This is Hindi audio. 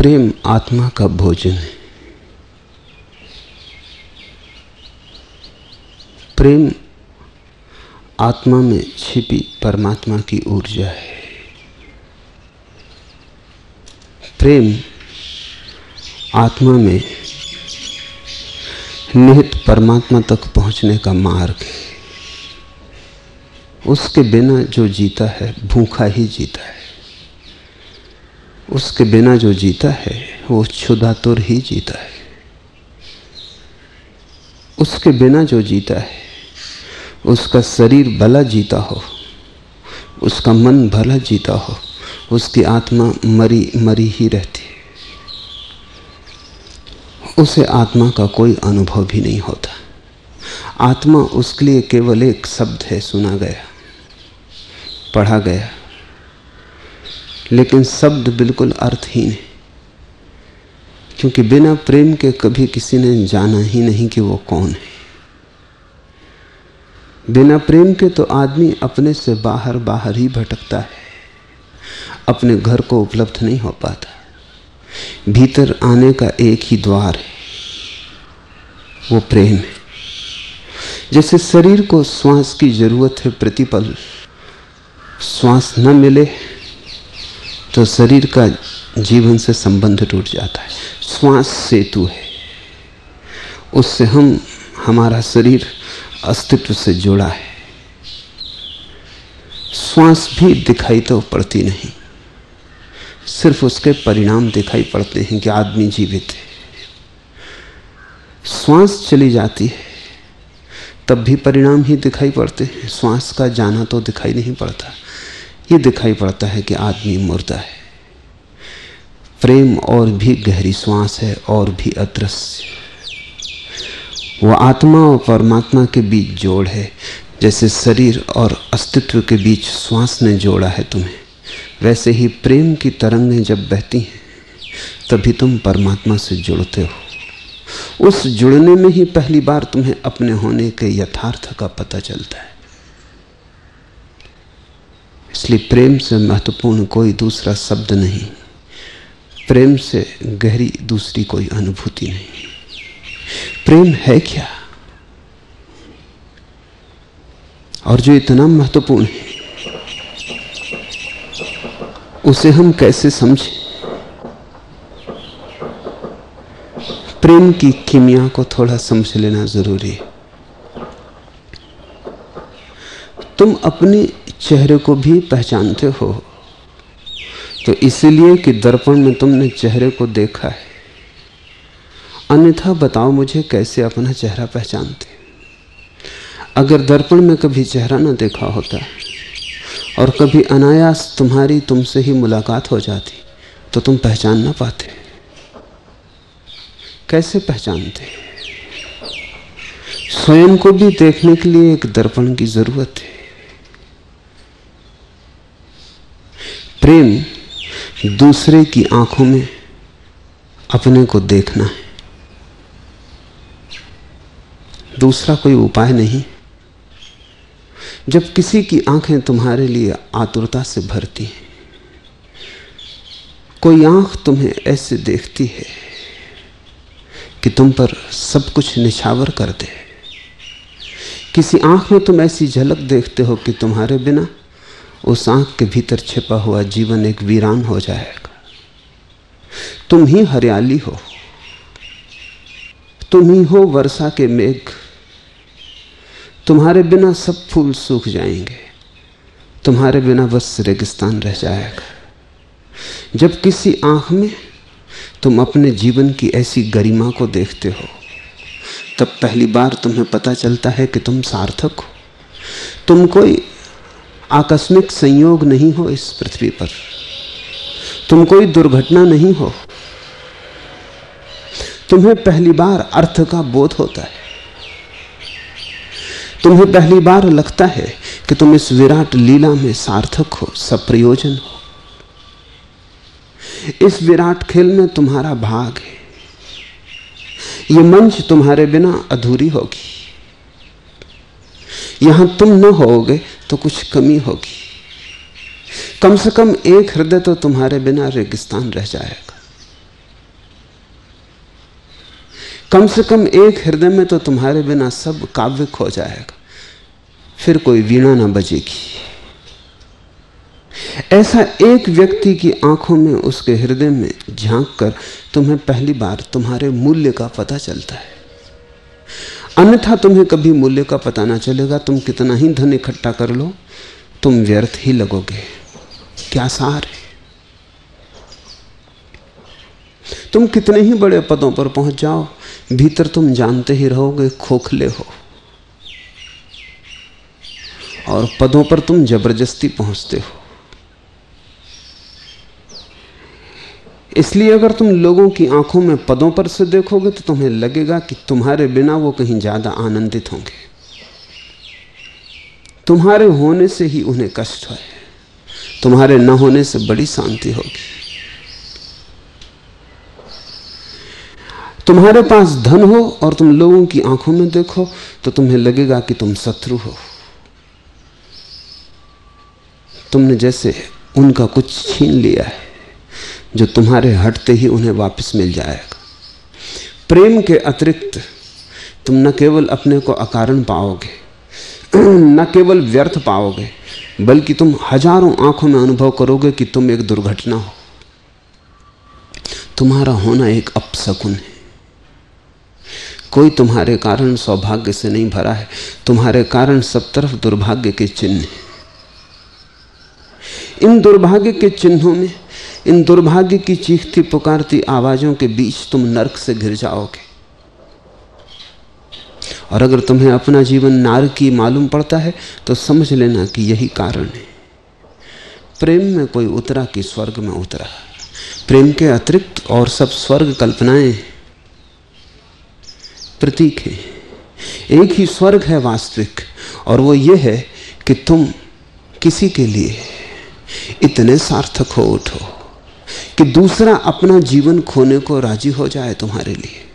प्रेम आत्मा का भोजन है। प्रेम आत्मा में छिपी परमात्मा की ऊर्जा है। प्रेम आत्मा में निहित परमात्मा तक पहुँचने का मार्ग है। उसके बिना जो जीता है, भूखा ही जीता है। उसके बिना जो जीता है, वो क्षुदातुर ही जीता है। उसके बिना जो जीता है, उसका शरीर भला जीता हो, उसका मन भला जीता हो, उसकी आत्मा मरी मरी ही रहती है। उसे आत्मा का कोई अनुभव भी नहीं होता। आत्मा उसके लिए केवल एक शब्द है, सुना गया, पढ़ा गया। लेकिन शब्द बिल्कुल अर्थहीन है। क्योंकि बिना प्रेम के कभी किसी ने जाना ही नहीं कि वो कौन है। बिना प्रेम के तो आदमी अपने से बाहर बाहर ही भटकता है। अपने घर को उपलब्ध नहीं हो पाता। भीतर आने का एक ही द्वार है। वो प्रेम है। जैसे शरीर को श्वास की ज़रूरत है प्रतिपल। श्वास न मिले तो शरीर का जीवन से संबंध टूट जाता है। श्वास सेतु है। उससे हम, हमारा शरीर अस्तित्व से जुड़ा है। श्वास भी दिखाई तो पड़ती नहीं। सिर्फ़ उसके परिणाम दिखाई पड़ते हैं कि आदमी जीवित है। श्वास चली जाती है, तब भी परिणाम ही दिखाई पड़ते हैं। श्वास का जाना तो दिखाई नहीं पड़ता। ये दिखाई पड़ता है कि आदमी मुर्दा है। प्रेम और भी गहरी श्वास है और भी अदृश्य। वह आत्मा और परमात्मा के बीच जोड़ है। जैसे शरीर और अस्तित्व के बीच श्वास ने जोड़ा है तुम्हें। वैसे ही प्रेम की तरंगें जब बहती हैं, तभी तुम परमात्मा से जुड़ते हो। उस जुड़ने में ही पहली बार तुम्हें अपने होने के यथार्थ का पता चलता है। इसलिए प्रेम से महत्वपूर्ण कोई दूसरा शब्द नहीं। प्रेम से गहरी दूसरी कोई अनुभूति नहीं। प्रेम है क्या? और जो इतना महत्वपूर्ण है, उसे हम कैसे समझें? प्रेम की किमिया को थोड़ा समझ लेना ज़रूरी है। तुम अपने चेहरे को भी पहचानते हो। तो इसलिए कि दर्पण में तुमने चेहरे को देखा है। अन्यथा बताओ मुझे कैसे अपना चेहरा पहचानते? अगर दर्पण में कभी चेहरा ना देखा होता और कभी अनायास तुम्हारी तुमसे ही मुलाकात हो जाती तो तुम पहचान ना पाते। कैसे पहचानते? स्वयं को भी देखने के लिए एक दर्पण की ज़रूरत है। प्रेम दूसरे की आँखों में अपने को देखना है। दूसरा कोई उपाय नहीं। जब किसी की आँखें तुम्हारे लिए आतुरता से भरती हैं, कोई आँख तुम्हें ऐसे देखती है कि तुम पर सब कुछ निछावर कर दे। किसी आँख में तुम ऐसी झलक देखते हो कि तुम्हारे बिना उस आँख के भीतर छिपा हुआ जीवन एक वीरान हो जाएगा। तुम ही हरियाली हो। तुम ही हो वर्षा के मेघ। तुम्हारे बिना सब फूल सूख जाएँगे। तुम्हारे बिना बस रेगिस्तान रह जाएगा। जब किसी आँख में तुम अपने जीवन की ऐसी गरिमा को देखते हो, तब पहली बार तुम्हें पता चलता है कि तुम सार्थक हो। तुम कोई आकस्मिक संयोग नहीं हो इस पृथ्वी पर। तुम कोई दुर्घटना नहीं हो। तुम्हें पहली बार अर्थ का बोध होता है। तुम्हें पहली बार लगता है कि तुम इस विराट लीला में सार्थक हो सब प्रयोजन हो। इस विराट खेल में तुम्हारा भाग है। ये मंच तुम्हारे बिना अधूरी होगी। यहाँ तुम न होगे तो कुछ कमी होगी। कम से कम एक हृदय तो तुम्हारे बिना रेगिस्तान रह जाएगा। कम से कम एक हृदय में तो तुम्हारे बिना सब काव्य खो जाएगा। फिर कोई वीणा ना बजेगी। ऐसा एक व्यक्ति की आँखों में उसके हृदय में झाँक कर तुम्हें पहली बार तुम्हारे मूल्य का पता चलता है। अन्यथा तुम्हें कभी मूल्य का पता ना चलेगा। तुम कितना ही धन इकट्ठा कर लो, तुम व्यर्थ ही लगोगे। क्या सार है? तुम कितने ही बड़े पदों पर पहुँच जाओ, भीतर तुम जानते ही रहोगे, खोखले हो। और पदों पर तुम ज़बरदस्ती पहुँचते हो। इसलिए अगर तुम लोगों की आँखों में पदों पर से देखोगे तो तुम्हें लगेगा कि तुम्हारे बिना वो कहीं ज़्यादा आनंदित होंगे। तुम्हारे होने से ही उन्हें कष्ट है। तुम्हारे न होने से बड़ी शांति होगी। तुम्हारे पास धन हो और तुम लोगों की आँखों में देखो तो तुम्हें लगेगा कि तुम शत्रु हो। तुमने जैसे उनका कुछ छीन लिया है। जो तुम्हारे हटते ही उन्हें वापस मिल जाएगा। प्रेम के अतिरिक्त तुम न केवल अपने को अकारण पाओगे, न केवल व्यर्थ पाओगे, बल्कि तुम हज़ारों आँखों में अनुभव करोगे कि तुम एक दुर्घटना हो। तुम्हारा होना एक अपशकुन है। कोई तुम्हारे कारण सौभाग्य से नहीं भरा है, तुम्हारे कारण सब तरफ़ दुर्भाग्य के चिन्ह इन दुर्भाग्य के चिन्हों में इन दुर्भाग्य की चीखती पुकारती आवाजों के बीच तुम नरक से घिर जाओगे। और अगर तुम्हें अपना जीवन नारकी मालूम पड़ता है तो समझ लेना कि यही कारण है। प्रेम में कोई उतरा कि स्वर्ग में उतरा। प्रेम के अतिरिक्त और सब स्वर्ग कल्पनाएँ प्रतीक है। एक ही स्वर्ग है वास्तविक, और वो ये है कि तुम किसी के लिए इतने सार्थक हो उठो। कि दूसरा अपना जीवन खोने को राज़ी हो जाए तुम्हारे लिए।